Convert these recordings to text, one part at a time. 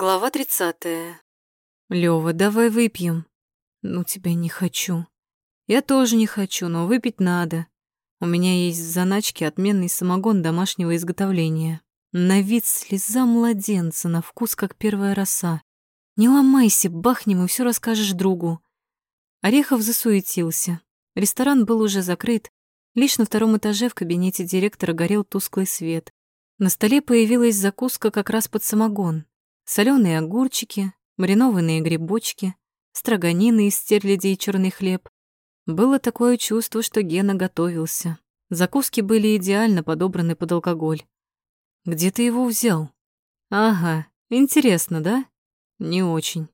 Глава 30. Лёва, давай выпьем. Ну, тебя не хочу. Я тоже не хочу, но выпить надо. У меня есть в заначке отменный самогон домашнего изготовления. На вид слеза младенца, на вкус как первая роса. Не ломайся, бахнем и все расскажешь другу. Орехов засуетился. Ресторан был уже закрыт. Лишь на втором этаже в кабинете директора горел тусклый свет. На столе появилась закуска как раз под самогон. Соленые огурчики, маринованные грибочки, строганины из стерляди и черный хлеб. Было такое чувство, что Гена готовился. Закуски были идеально подобраны под алкоголь. «Где ты его взял?» «Ага, интересно, да?» «Не очень.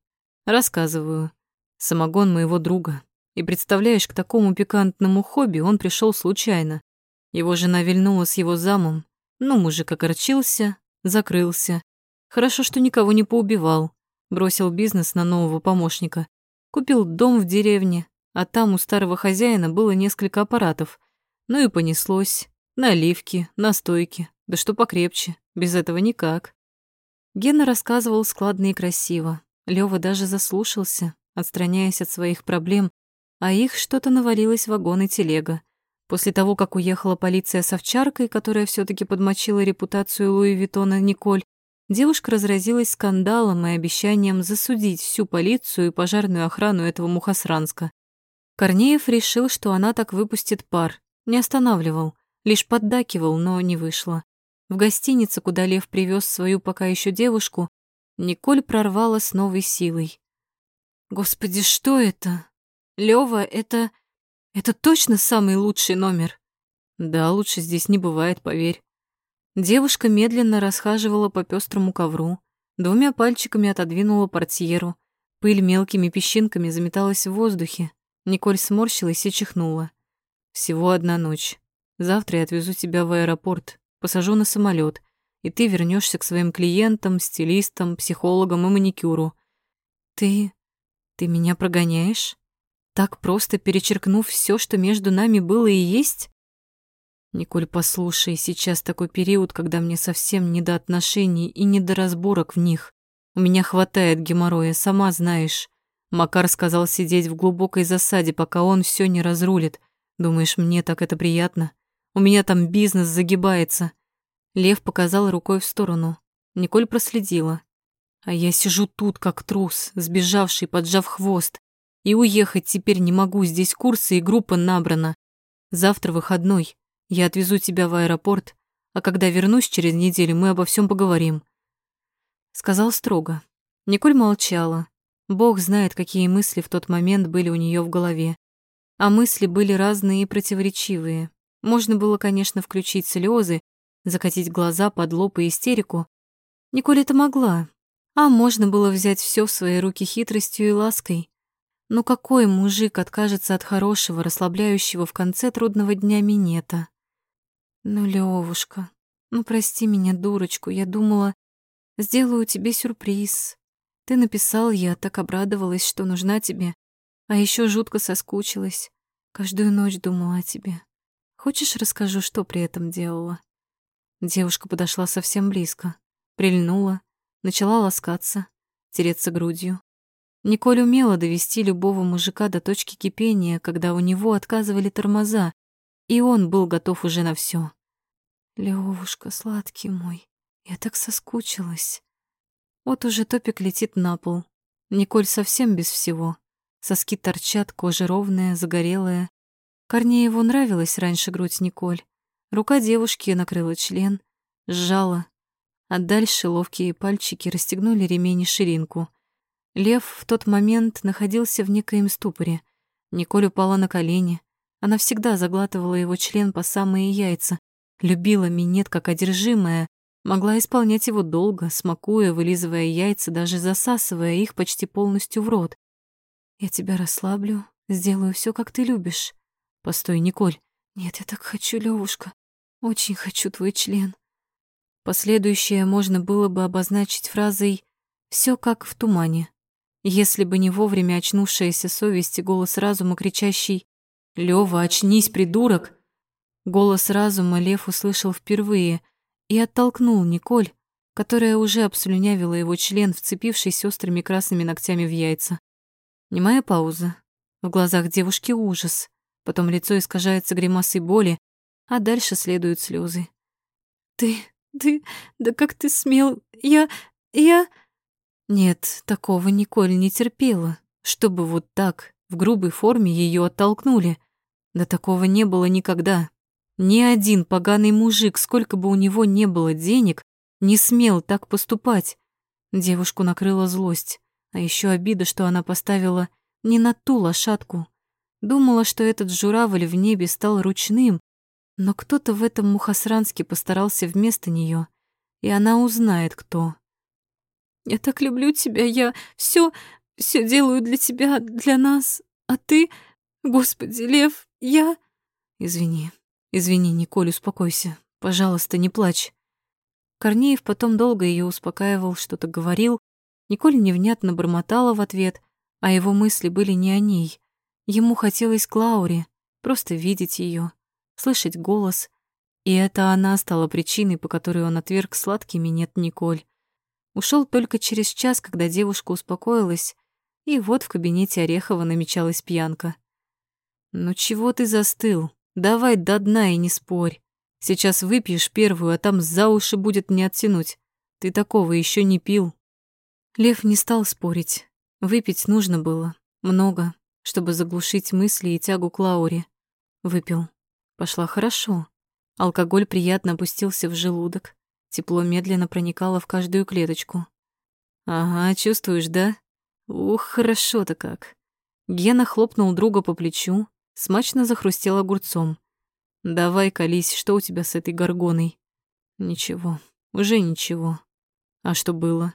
Рассказываю. Самогон моего друга. И представляешь, к такому пикантному хобби он пришел случайно. Его жена вильнула с его замом. Ну, мужик огорчился, закрылся. Хорошо, что никого не поубивал. Бросил бизнес на нового помощника. Купил дом в деревне, а там у старого хозяина было несколько аппаратов. Ну и понеслось. Наливки, настойки, да что покрепче, без этого никак. Гена рассказывал складно и красиво. Лёва даже заслушался, отстраняясь от своих проблем, а их что-то навалилось вагон и телега. После того, как уехала полиция с овчаркой, которая все таки подмочила репутацию Луи Виттона Николь, девушка разразилась скандалом и обещанием засудить всю полицию и пожарную охрану этого Мухосранска. Корнеев решил, что она так выпустит пар, не останавливал, лишь поддакивал, но не вышло. В гостинице, куда Лев привез свою пока еще девушку, Николь прорвала с новой силой. «Господи, что это? Лёва, это... это точно самый лучший номер?» «Да, лучше здесь не бывает, поверь». Девушка медленно расхаживала по пестрому ковру, двумя пальчиками отодвинула портьеру. Пыль мелкими песчинками заметалась в воздухе. Николь сморщилась и чихнула. «Всего одна ночь. Завтра я отвезу тебя в аэропорт, посажу на самолет, и ты вернешься к своим клиентам, стилистам, психологам и маникюру. Ты... ты меня прогоняешь? Так просто перечеркнув все, что между нами было и есть? Николь, послушай, сейчас такой период, когда мне совсем не до отношений и не до разборок в них. У меня хватает геморроя, сама знаешь. Макар сказал сидеть в глубокой засаде, пока он все не разрулит. Думаешь, мне так это приятно? У меня там бизнес загибается. Лев показал рукой в сторону. Николь проследила. А я сижу тут, как трус, сбежавший, поджав хвост. И уехать теперь не могу, здесь курсы и группа набрана. Завтра выходной. Я отвезу тебя в аэропорт, а когда вернусь через неделю, мы обо всем поговорим. Сказал строго. Николь молчала. Бог знает, какие мысли в тот момент были у нее в голове. А мысли были разные и противоречивые. Можно было, конечно, включить слезы, закатить глаза под лоб и истерику. Николь это могла. А можно было взять все в свои руки хитростью и лаской. Но какой мужик откажется от хорошего, расслабляющего в конце трудного дня минета? Ну, Левушка, ну прости меня, дурочку, я думала, сделаю тебе сюрприз. Ты написал, я так обрадовалась, что нужна тебе, а еще жутко соскучилась. Каждую ночь думала о тебе. Хочешь, расскажу, что при этом делала?» Девушка подошла совсем близко, прильнула, начала ласкаться, тереться грудью. Николь умела довести любого мужика до точки кипения, когда у него отказывали тормоза, и он был готов уже на все. «Левушка, сладкий мой, я так соскучилась». Вот уже топик летит на пол. Николь совсем без всего. Соски торчат, кожа ровная, загорелая. Корнееву нравилась раньше грудь Николь. Рука девушки накрыла член, сжала, а дальше ловкие пальчики расстегнули ремень и ширинку. Лев в тот момент находился в некоем ступоре. Николь упала на колени. Она всегда заглатывала его член по самые яйца, любила минет как одержимая, могла исполнять его долго, смакуя, вылизывая яйца, даже засасывая их почти полностью в рот. «Я тебя расслаблю, сделаю все, как ты любишь», Постой, Николь. Нет, я так хочу, Левушка. Очень хочу твой член. Последующее можно было бы обозначить фразой «все как в тумане», если бы не вовремя очнувшаяся совесть и голос разума, кричащий «Лёва, очнись, придурок!» Голос разума Лев услышал впервые и оттолкнул Николь, которая уже обслюнявила его член, вцепившись острыми красными ногтями в яйца. Немая пауза. В глазах девушки ужас. Потом лицо искажается гримасой боли, а дальше следуют слезы. «Ты... ты... да как ты смел... я... я...» Нет, такого Николь не терпела, чтобы вот так, в грубой форме, ее оттолкнули. Да такого не было никогда. Ни один поганый мужик, сколько бы у него не было денег, не смел так поступать. Девушку накрыла злость, а еще обида, что она поставила не на ту лошадку. Думала, что этот журавль в небе стал ручным, но кто-то в этом Мухасранске постарался вместо нее, и она узнает, кто. Я так люблю тебя, я все, все делаю для тебя, для нас, а ты, Господи, Лев, я... Извини, извини, Николь, успокойся, пожалуйста, не плачь. Корнеев потом долго ее успокаивал, что-то говорил. Николь невнятно бормотала в ответ, а его мысли были не о ней. Ему хотелось Клауре, просто видеть ее, слышать голос. И это она стала причиной, по которой он отверг сладкий минет Николь. Ушел только через час, когда девушка успокоилась, и вот в кабинете Орехова намечалась пьянка. «Ну чего ты застыл? Давай до дна и не спорь. Сейчас выпьешь первую, а там за уши будет не оттянуть. Ты такого еще не пил». Лев не стал спорить. Выпить нужно было. Много, чтобы заглушить мысли и тягу к Лауре. Выпил. Пошла хорошо. Алкоголь приятно опустился в желудок. Тепло медленно проникало в каждую клеточку. «Ага, чувствуешь, да? Ух, хорошо-то как!» Гена хлопнул друга по плечу, смачно захрустел огурцом. «Давай, колись, что у тебя с этой горгоной?» «Ничего, уже ничего. А что было?»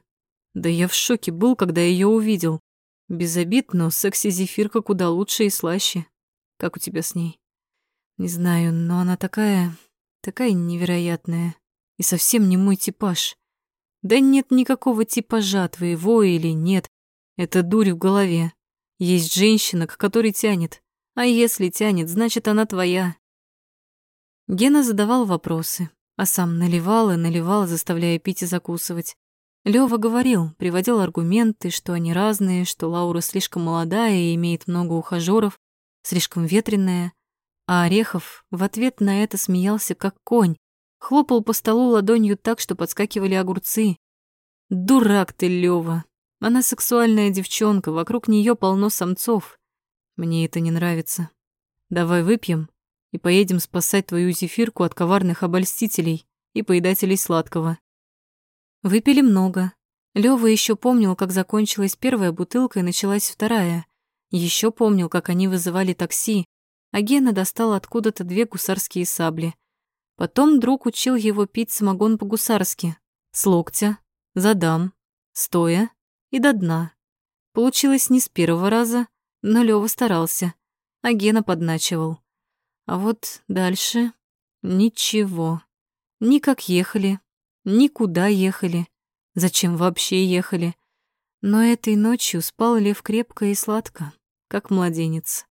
«Да я в шоке был, когда ее увидел. Без обид, но секси-зефирка куда лучше и слаще. Как у тебя с ней?» «Не знаю, но она такая... такая невероятная. И совсем не мой типаж. Да нет никакого типажа твоего или нет. Это дурь в голове. Есть женщина, к которой тянет. А если тянет, значит, она твоя. Гена задавал вопросы, а сам наливал и наливал, заставляя пить и закусывать. Лёва говорил, приводил аргументы, что они разные, что Лаура слишком молодая и имеет много ухажёров, слишком ветреная, а Орехов в ответ на это смеялся как конь, Хлопал по столу ладонью так, что подскакивали огурцы. «Дурак ты, Лёва! Она сексуальная девчонка, вокруг неё полно самцов. Мне это не нравится. Давай выпьем и поедем спасать твою зефирку от коварных обольстителей и поедателей сладкого». Выпили много. Лёва ещё помнил, как закончилась первая бутылка и началась вторая. Ещё помнил, как они вызывали такси, а Гена достал откуда-то две гусарские сабли — Потом друг учил его пить самогон по-гусарски. С локтя, задам, стоя и до дна. Получилось не с первого раза, но Лёва старался, а Гена подначивал. А вот дальше ничего. Ни как ехали, ни куда ехали, зачем вообще ехали. Но этой ночью спал Лев крепко и сладко, как младенец.